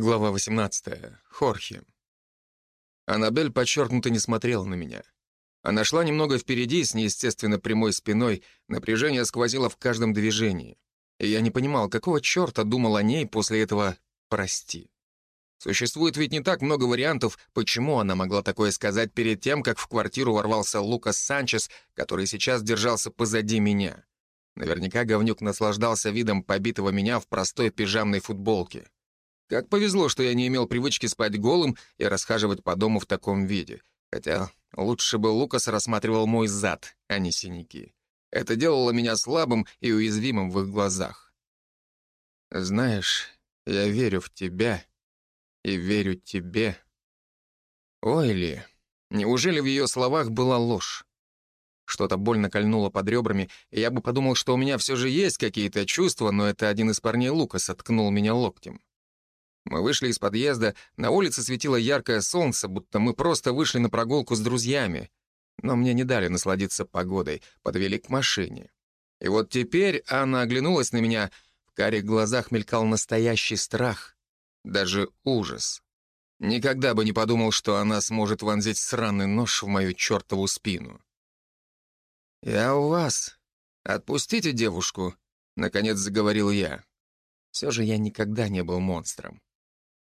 Глава 18. Хорхе. Аннабель подчеркнуто не смотрела на меня. Она шла немного впереди, с неестественно прямой спиной, напряжение сквозило в каждом движении. И я не понимал, какого черта думал о ней после этого «прости». Существует ведь не так много вариантов, почему она могла такое сказать перед тем, как в квартиру ворвался Лукас Санчес, который сейчас держался позади меня. Наверняка говнюк наслаждался видом побитого меня в простой пижамной футболке. Как повезло, что я не имел привычки спать голым и расхаживать по дому в таком виде. Хотя лучше бы Лукас рассматривал мой зад, а не синяки. Это делало меня слабым и уязвимым в их глазах. Знаешь, я верю в тебя и верю тебе. Ой ли, неужели в ее словах была ложь? Что-то больно кольнуло под ребрами, и я бы подумал, что у меня все же есть какие-то чувства, но это один из парней Лукаса ткнул меня локтем. Мы вышли из подъезда, на улице светило яркое солнце, будто мы просто вышли на прогулку с друзьями. Но мне не дали насладиться погодой, подвели к машине. И вот теперь Анна оглянулась на меня, в карих глазах мелькал настоящий страх, даже ужас. Никогда бы не подумал, что она сможет вонзить сраный нож в мою чертову спину. «Я у вас. Отпустите девушку», — наконец заговорил я. Все же я никогда не был монстром.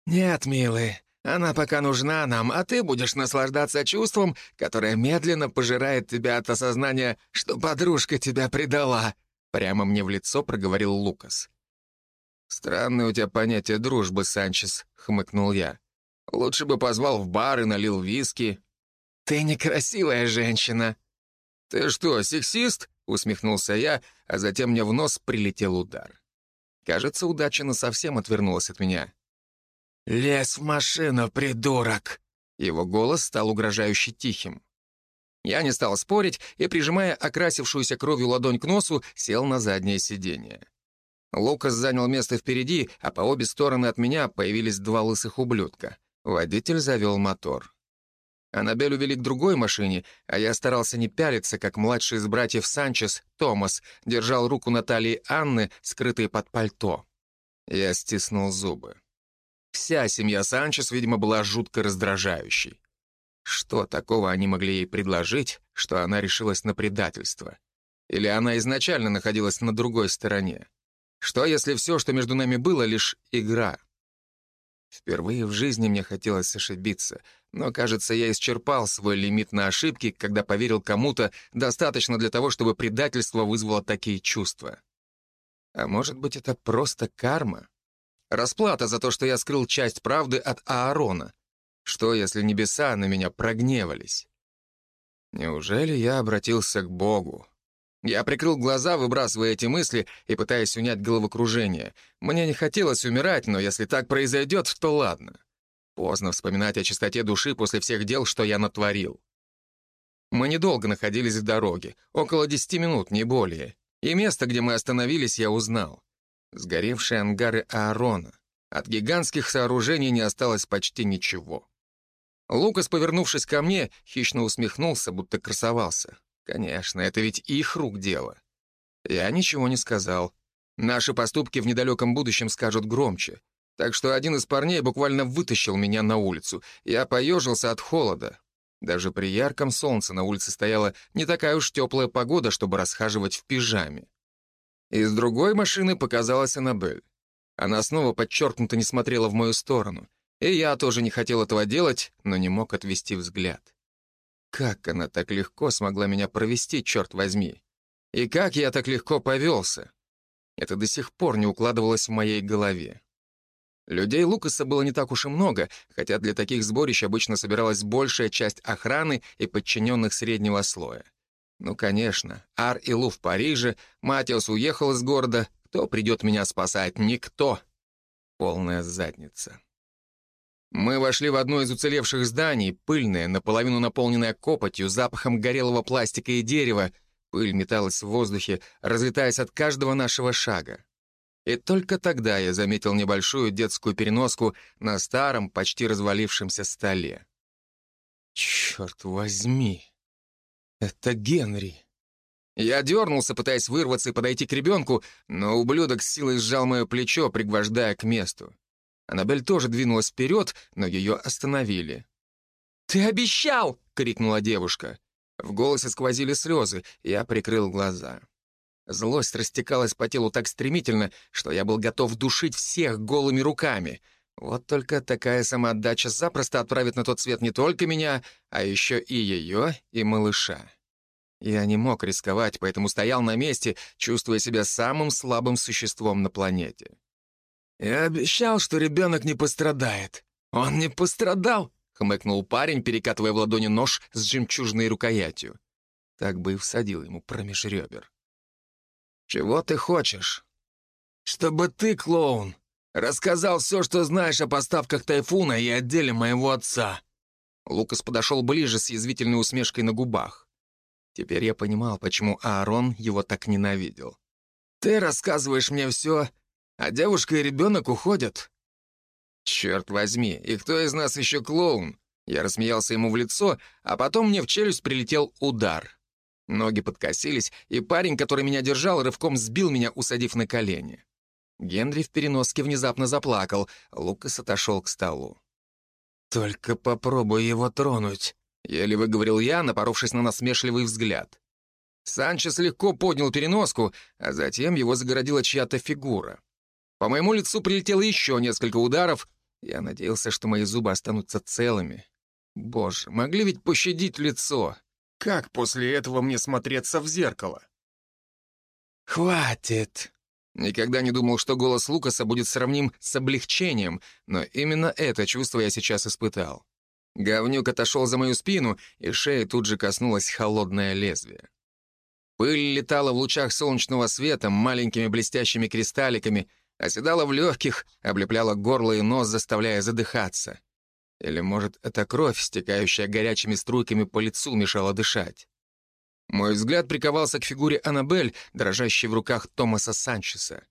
«Нет, милый, она пока нужна нам, а ты будешь наслаждаться чувством, которое медленно пожирает тебя от осознания, что подружка тебя предала», — прямо мне в лицо проговорил Лукас. «Странное у тебя понятие дружбы, Санчес», — хмыкнул я. «Лучше бы позвал в бар и налил виски». «Ты некрасивая женщина». «Ты что, сексист?» — усмехнулся я, а затем мне в нос прилетел удар. Кажется, удача совсем отвернулась от меня. «Лезь в машину, придурок!» Его голос стал угрожающе тихим. Я не стал спорить и, прижимая окрасившуюся кровью ладонь к носу, сел на заднее сиденье. Лукас занял место впереди, а по обе стороны от меня появились два лысых ублюдка. Водитель завел мотор. Аннабель увели к другой машине, а я старался не пялиться, как младший из братьев Санчес, Томас, держал руку Натальи Анны, скрытой под пальто. Я стиснул зубы. Вся семья Санчес, видимо, была жутко раздражающей. Что такого они могли ей предложить, что она решилась на предательство? Или она изначально находилась на другой стороне? Что, если все, что между нами было, лишь игра? Впервые в жизни мне хотелось ошибиться, но, кажется, я исчерпал свой лимит на ошибки, когда поверил кому-то достаточно для того, чтобы предательство вызвало такие чувства. А может быть, это просто карма? Расплата за то, что я скрыл часть правды от Аарона. Что, если небеса на меня прогневались? Неужели я обратился к Богу? Я прикрыл глаза, выбрасывая эти мысли и пытаясь унять головокружение. Мне не хотелось умирать, но если так произойдет, то ладно. Поздно вспоминать о чистоте души после всех дел, что я натворил. Мы недолго находились в дороге, около десяти минут, не более. И место, где мы остановились, я узнал. Сгоревшие ангары Аарона. От гигантских сооружений не осталось почти ничего. Лукас, повернувшись ко мне, хищно усмехнулся, будто красовался. Конечно, это ведь их рук дело. Я ничего не сказал. Наши поступки в недалеком будущем скажут громче. Так что один из парней буквально вытащил меня на улицу. Я поежился от холода. Даже при ярком солнце на улице стояла не такая уж теплая погода, чтобы расхаживать в пижаме. Из другой машины показалась Аннабель. Она снова подчеркнуто не смотрела в мою сторону. И я тоже не хотел этого делать, но не мог отвести взгляд. Как она так легко смогла меня провести, черт возьми? И как я так легко повелся? Это до сих пор не укладывалось в моей голове. Людей Лукаса было не так уж и много, хотя для таких сборищ обычно собиралась большая часть охраны и подчиненных среднего слоя. Ну, конечно, Ар и Лу в Париже, Матиус уехал из города. Кто придет меня спасать? Никто. Полная задница. Мы вошли в одно из уцелевших зданий, пыльное, наполовину наполненное копотью, запахом горелого пластика и дерева. Пыль металась в воздухе, разлетаясь от каждого нашего шага. И только тогда я заметил небольшую детскую переноску на старом, почти развалившемся столе. «Черт возьми!» «Это Генри». Я дернулся, пытаясь вырваться и подойти к ребенку, но ублюдок с силой сжал мое плечо, пригвождая к месту. Аннабель тоже двинулась вперед, но ее остановили. «Ты обещал!» — крикнула девушка. В голосе сквозили слезы, я прикрыл глаза. Злость растекалась по телу так стремительно, что я был готов душить всех голыми руками. Вот только такая самоотдача запросто отправит на тот свет не только меня, а еще и ее, и малыша. Я не мог рисковать, поэтому стоял на месте, чувствуя себя самым слабым существом на планете. «Я обещал, что ребенок не пострадает. Он не пострадал!» — хмыкнул парень, перекатывая в ладони нож с жемчужной рукоятью. Так бы и всадил ему промеж ребер. «Чего ты хочешь?» «Чтобы ты, клоун, рассказал все, что знаешь о поставках Тайфуна и отделе моего отца». Лукас подошел ближе с язвительной усмешкой на губах. Теперь я понимал, почему Аарон его так ненавидел. «Ты рассказываешь мне все, а девушка и ребенок уходят». «Черт возьми, и кто из нас еще клоун?» Я рассмеялся ему в лицо, а потом мне в челюсть прилетел удар. Ноги подкосились, и парень, который меня держал, рывком сбил меня, усадив на колени. Генри в переноске внезапно заплакал, Лукас отошел к столу. «Только попробуй его тронуть», — еле выговорил я, напоровшись на насмешливый взгляд. Санчес легко поднял переноску, а затем его загородила чья-то фигура. По моему лицу прилетело еще несколько ударов. Я надеялся, что мои зубы останутся целыми. Боже, могли ведь пощадить лицо. Как после этого мне смотреться в зеркало? «Хватит!» Никогда не думал, что голос Лукаса будет сравним с облегчением, но именно это чувство я сейчас испытал. Говнюк отошел за мою спину, и шея тут же коснулось холодное лезвие. Пыль летала в лучах солнечного света маленькими блестящими кристалликами, оседала в легких, облепляла горло и нос, заставляя задыхаться. Или, может, это кровь, стекающая горячими струйками по лицу, мешала дышать. Мой взгляд приковался к фигуре Аннабель, дрожащей в руках Томаса Санчеса.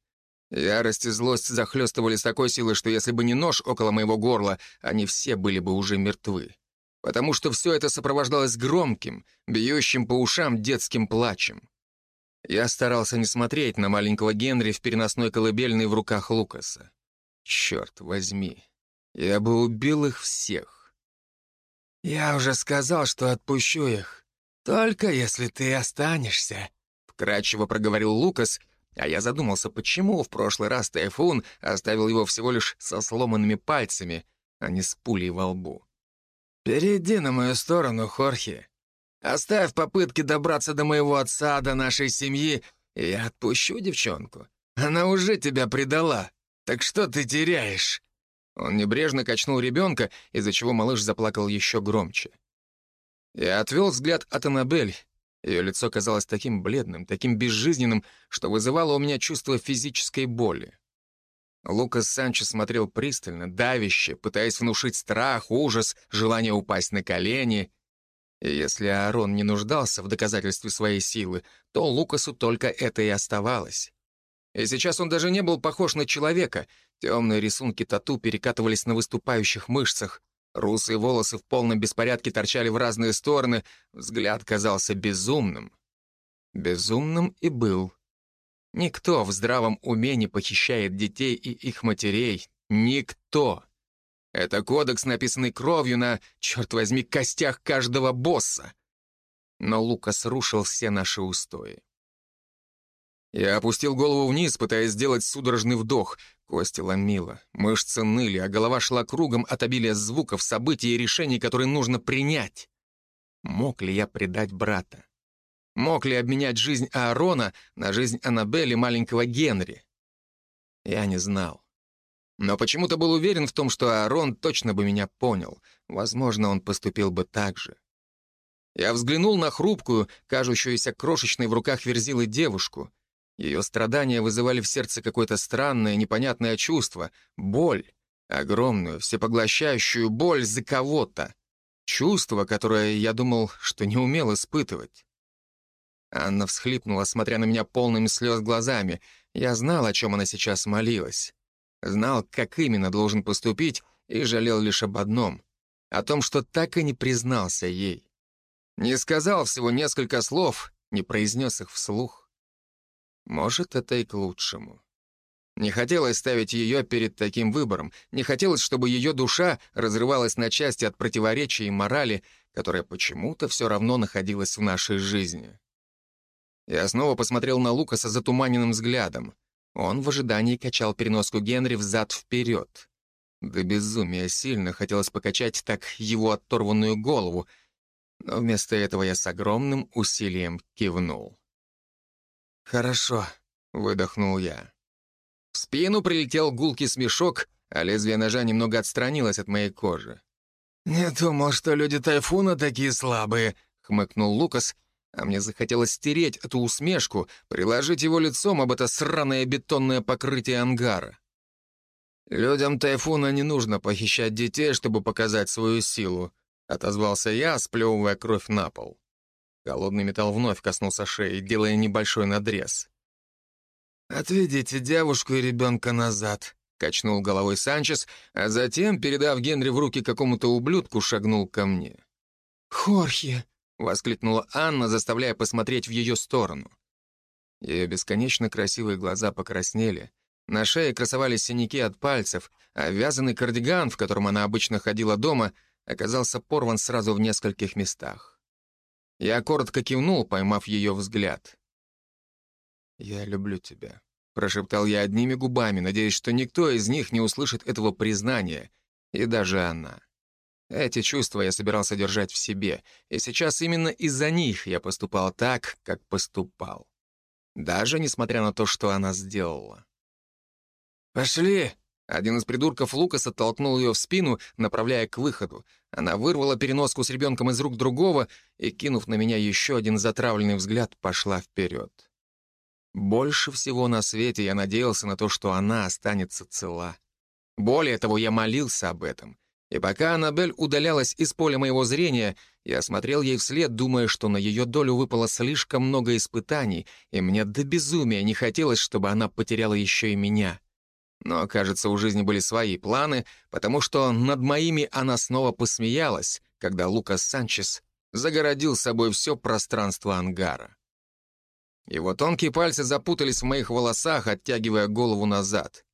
Ярость и злость захлестывали с такой силой, что если бы не нож около моего горла, они все были бы уже мертвы. Потому что все это сопровождалось громким, бьющим по ушам детским плачем. Я старался не смотреть на маленького Генри в переносной колыбельной в руках Лукаса. Черт возьми, я бы убил их всех. «Я уже сказал, что отпущу их. Только если ты останешься», — вкратчиво проговорил Лукас, а я задумался, почему в прошлый раз Тайфун оставил его всего лишь со сломанными пальцами, а не с пулей во лбу. «Перейди на мою сторону, Хорхе. Оставь попытки добраться до моего отца, до нашей семьи, и я отпущу девчонку. Она уже тебя предала. Так что ты теряешь?» Он небрежно качнул ребенка, из-за чего малыш заплакал еще громче. Я отвел взгляд от Аннабель. Ее лицо казалось таким бледным, таким безжизненным, что вызывало у меня чувство физической боли. Лукас Санчес смотрел пристально, давяще, пытаясь внушить страх, ужас, желание упасть на колени. И если Аарон не нуждался в доказательстве своей силы, то Лукасу только это и оставалось. И сейчас он даже не был похож на человека, Темные рисунки тату перекатывались на выступающих мышцах. Русые волосы в полном беспорядке торчали в разные стороны. Взгляд казался безумным. Безумным и был. Никто в здравом уме не похищает детей и их матерей. Никто. Это кодекс, написанный кровью на, черт возьми, костях каждого босса. Но Лукас рушил все наши устои. Я опустил голову вниз, пытаясь сделать судорожный вдох. Кости ломило, мышцы ныли, а голова шла кругом от обилия звуков, событий и решений, которые нужно принять. Мог ли я предать брата? Мог ли обменять жизнь Аарона на жизнь Аннабель и маленького Генри? Я не знал. Но почему-то был уверен в том, что Аарон точно бы меня понял. Возможно, он поступил бы так же. Я взглянул на хрупкую, кажущуюся крошечной в руках верзилы девушку — ее страдания вызывали в сердце какое-то странное, непонятное чувство, боль, огромную, всепоглощающую боль за кого-то. Чувство, которое я думал, что не умел испытывать. Анна всхлипнула, смотря на меня полными слез глазами. Я знал, о чем она сейчас молилась. Знал, как именно должен поступить, и жалел лишь об одном — о том, что так и не признался ей. Не сказал всего несколько слов, не произнес их вслух. Может, это и к лучшему. Не хотелось ставить ее перед таким выбором. Не хотелось, чтобы ее душа разрывалась на части от противоречия и морали, которая почему-то все равно находилась в нашей жизни. Я снова посмотрел на Лукаса затуманенным взглядом. Он в ожидании качал переноску Генри взад-вперед. До безумия сильно хотелось покачать так его оторванную голову, но вместо этого я с огромным усилием кивнул. «Хорошо», — выдохнул я. В спину прилетел гулкий смешок, а лезвие ножа немного отстранилось от моей кожи. «Не думал, что люди Тайфуна такие слабые», — хмыкнул Лукас, а мне захотелось стереть эту усмешку, приложить его лицом об это сраное бетонное покрытие ангара. «Людям Тайфуна не нужно похищать детей, чтобы показать свою силу», — отозвался я, сплевывая кровь на пол. Холодный металл вновь коснулся шеи, делая небольшой надрез. «Отведите девушку и ребенка назад», — качнул головой Санчес, а затем, передав Генри в руки какому-то ублюдку, шагнул ко мне. «Хорхе!» — воскликнула Анна, заставляя посмотреть в ее сторону. Ее бесконечно красивые глаза покраснели, на шее красовались синяки от пальцев, а вязаный кардиган, в котором она обычно ходила дома, оказался порван сразу в нескольких местах. Я коротко кивнул, поймав ее взгляд. «Я люблю тебя», — прошептал я одними губами, надеясь, что никто из них не услышит этого признания, и даже она. Эти чувства я собирался держать в себе, и сейчас именно из-за них я поступал так, как поступал. Даже несмотря на то, что она сделала. «Пошли!» Один из придурков Лукаса толкнул ее в спину, направляя к выходу. Она вырвала переноску с ребенком из рук другого и, кинув на меня еще один затравленный взгляд, пошла вперед. Больше всего на свете я надеялся на то, что она останется цела. Более того, я молился об этом. И пока Аннабель удалялась из поля моего зрения, я смотрел ей вслед, думая, что на ее долю выпало слишком много испытаний, и мне до безумия не хотелось, чтобы она потеряла еще и меня. Но, кажется, у жизни были свои планы, потому что над моими она снова посмеялась, когда Лукас Санчес загородил собой все пространство ангара. Его тонкие пальцы запутались в моих волосах, оттягивая голову назад.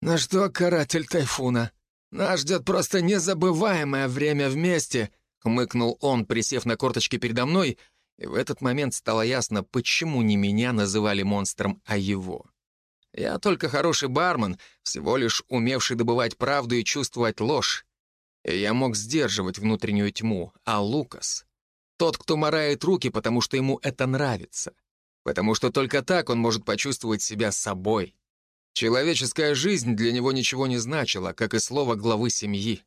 «Ну что, каратель Тайфуна, нас ждет просто незабываемое время вместе», хмыкнул он, присев на корточки передо мной, и в этот момент стало ясно, почему не меня называли монстром, а его. Я только хороший бармен, всего лишь умевший добывать правду и чувствовать ложь. И я мог сдерживать внутреннюю тьму, а Лукас — тот, кто морает руки, потому что ему это нравится потому что только так он может почувствовать себя собой. Человеческая жизнь для него ничего не значила, как и слово главы семьи.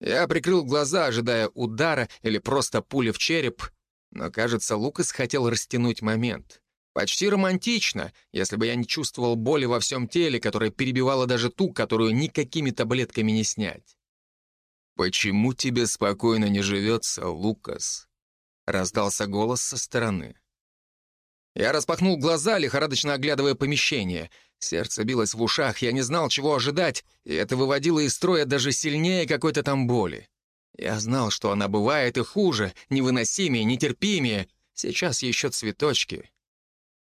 Я прикрыл глаза, ожидая удара или просто пули в череп, но, кажется, Лукас хотел растянуть момент. Почти романтично, если бы я не чувствовал боли во всем теле, которая перебивала даже ту, которую никакими таблетками не снять. «Почему тебе спокойно не живется, Лукас?» — раздался голос со стороны. Я распахнул глаза, лихорадочно оглядывая помещение. Сердце билось в ушах, я не знал, чего ожидать, и это выводило из строя даже сильнее какой-то там боли. Я знал, что она бывает и хуже, невыносимее, нетерпимее. Сейчас еще цветочки.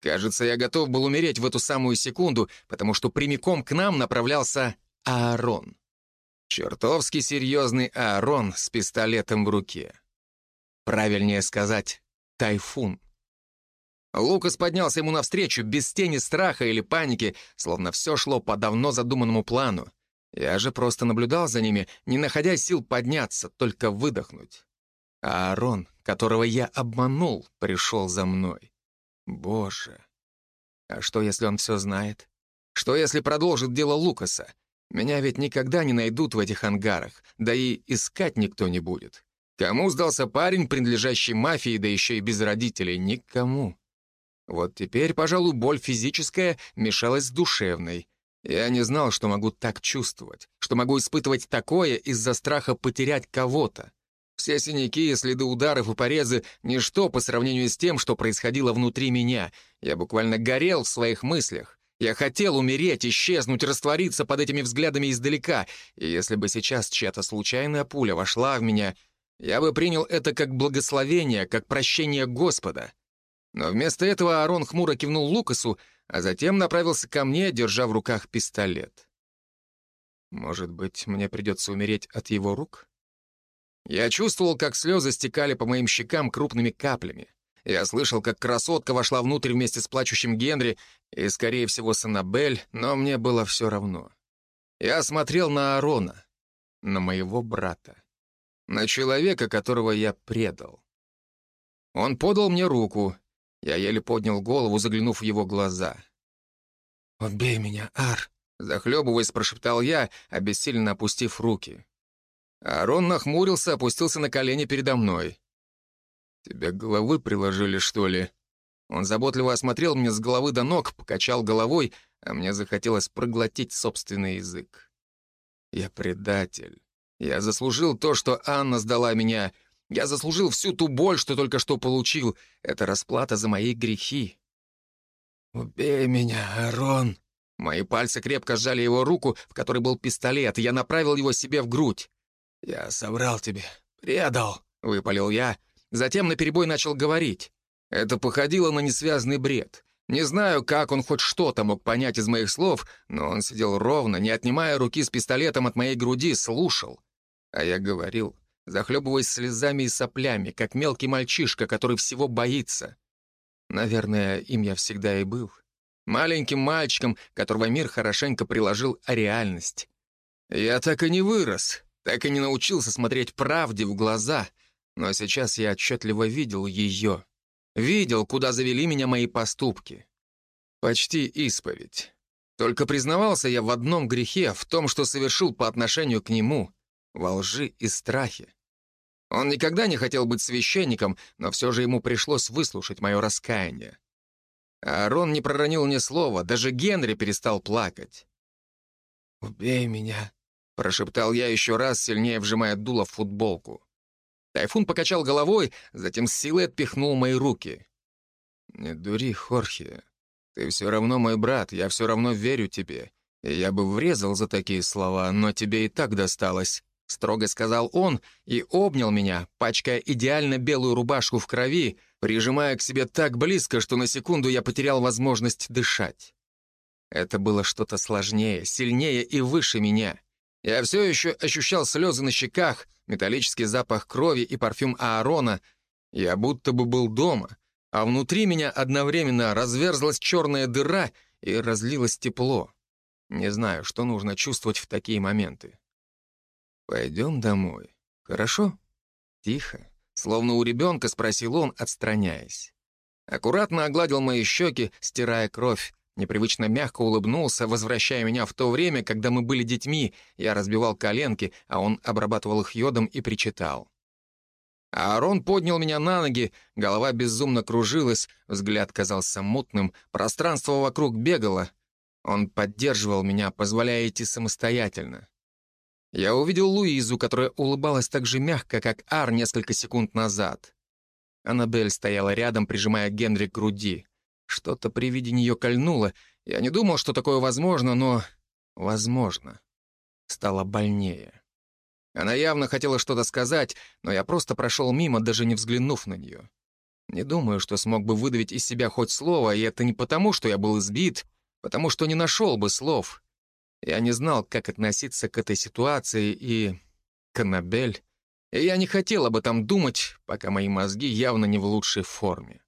Кажется, я готов был умереть в эту самую секунду, потому что прямиком к нам направлялся Аарон. Чертовски серьезный Аарон с пистолетом в руке. Правильнее сказать, тайфун. Лукас поднялся ему навстречу, без тени страха или паники, словно все шло по давно задуманному плану. Я же просто наблюдал за ними, не находя сил подняться, только выдохнуть. А Аарон, которого я обманул, пришел за мной. Боже. А что, если он все знает? Что, если продолжит дело Лукаса? Меня ведь никогда не найдут в этих ангарах, да и искать никто не будет. Кому сдался парень, принадлежащий мафии, да еще и без родителей? Никому. Вот теперь, пожалуй, боль физическая мешалась с душевной. Я не знал, что могу так чувствовать, что могу испытывать такое из-за страха потерять кого-то. Все синяки, следы ударов и порезы — ничто по сравнению с тем, что происходило внутри меня. Я буквально горел в своих мыслях. Я хотел умереть, исчезнуть, раствориться под этими взглядами издалека. И если бы сейчас чья-то случайная пуля вошла в меня, я бы принял это как благословение, как прощение Господа. Но вместо этого Аарон хмуро кивнул Лукасу, а затем направился ко мне, держа в руках пистолет. Может быть, мне придется умереть от его рук? Я чувствовал, как слезы стекали по моим щекам крупными каплями. Я слышал, как красотка вошла внутрь вместе с плачущим Генри и, скорее всего, с Аннабель, но мне было все равно. Я смотрел на Арона, на моего брата, на человека, которого я предал. Он подал мне руку. Я еле поднял голову, заглянув в его глаза. «Убей меня, Ар!» — захлебываясь, прошептал я, обессиленно опустив руки. Арон нахмурился, опустился на колени передо мной. «Тебя головы приложили, что ли?» Он заботливо осмотрел меня с головы до ног, покачал головой, а мне захотелось проглотить собственный язык. «Я предатель. Я заслужил то, что Анна сдала меня. Я заслужил всю ту боль, что только что получил. Это расплата за мои грехи». «Убей меня, Арон!» Мои пальцы крепко сжали его руку, в которой был пистолет, и я направил его себе в грудь. «Я соврал тебе, предал», — выпалил я, Затем наперебой начал говорить. Это походило на несвязный бред. Не знаю, как он хоть что-то мог понять из моих слов, но он сидел ровно, не отнимая руки с пистолетом от моей груди, слушал. А я говорил, захлебываясь слезами и соплями, как мелкий мальчишка, который всего боится. Наверное, им я всегда и был. Маленьким мальчиком, которого мир хорошенько приложил о реальность. Я так и не вырос, так и не научился смотреть правде в глаза — но сейчас я отчетливо видел ее. Видел, куда завели меня мои поступки. Почти исповедь. Только признавался я в одном грехе, в том, что совершил по отношению к нему, во лжи и страхе. Он никогда не хотел быть священником, но все же ему пришлось выслушать мое раскаяние. Аарон не проронил ни слова, даже Генри перестал плакать. «Убей меня», — прошептал я еще раз, сильнее вжимая дуло в футболку. Тайфун покачал головой, затем с силой отпихнул мои руки. «Не дури, Хорхе. Ты все равно мой брат, я все равно верю тебе. И я бы врезал за такие слова, но тебе и так досталось», — строго сказал он и обнял меня, пачкая идеально белую рубашку в крови, прижимая к себе так близко, что на секунду я потерял возможность дышать. Это было что-то сложнее, сильнее и выше меня. Я все еще ощущал слезы на щеках, металлический запах крови и парфюм Аарона. Я будто бы был дома, а внутри меня одновременно разверзлась черная дыра и разлилось тепло. Не знаю, что нужно чувствовать в такие моменты. «Пойдем домой, хорошо?» Тихо, словно у ребенка спросил он, отстраняясь. Аккуратно огладил мои щеки, стирая кровь, Непривычно мягко улыбнулся, возвращая меня в то время, когда мы были детьми, я разбивал коленки, а он обрабатывал их йодом и причитал. Аарон поднял меня на ноги, голова безумно кружилась, взгляд казался мутным, пространство вокруг бегало. Он поддерживал меня, позволяя идти самостоятельно. Я увидел Луизу, которая улыбалась так же мягко, как Ар несколько секунд назад. Аннабель стояла рядом, прижимая Генри к груди. Что-то при виде нее кольнуло. Я не думал, что такое возможно, но... Возможно. Стало больнее. Она явно хотела что-то сказать, но я просто прошел мимо, даже не взглянув на нее. Не думаю, что смог бы выдавить из себя хоть слово, и это не потому, что я был избит, потому что не нашел бы слов. Я не знал, как относиться к этой ситуации и... Канабель. И я не хотел об этом думать, пока мои мозги явно не в лучшей форме.